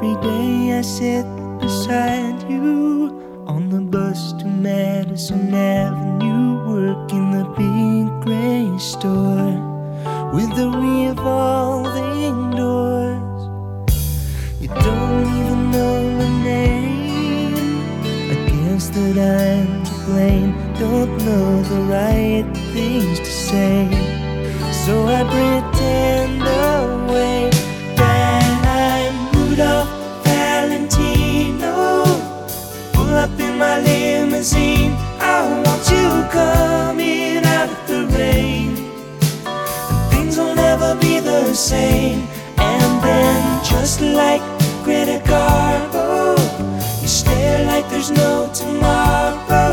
Today I sit beside you on the bus to Madison Avenue, working the big gray store with the revolving doors. You don't even know my name. I guess that I'm to blame. Don't know the right things to say, so I pretend same. And then, just like Greta Garbo, you stare like there's no tomorrow.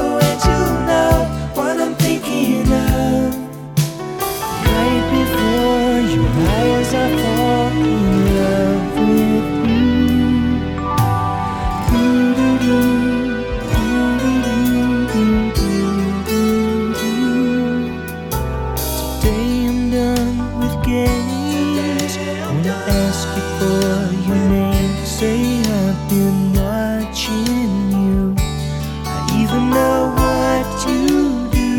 Ask you for your name. Say I've been watching you. I even know what you do.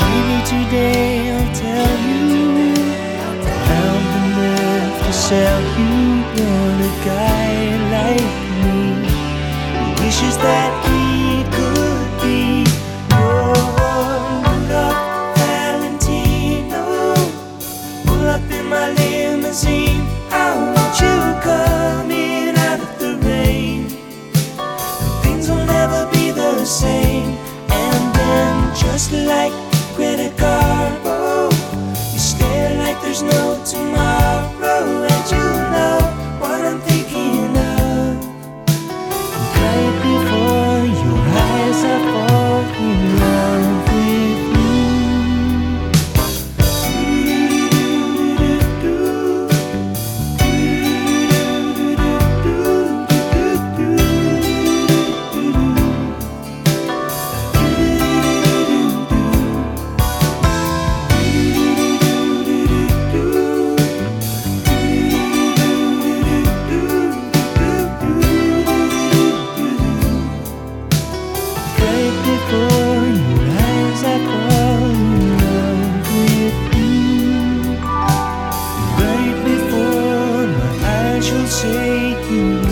Maybe today I'll tell you. The nerve to sell you on a guy like me. Just like you'll you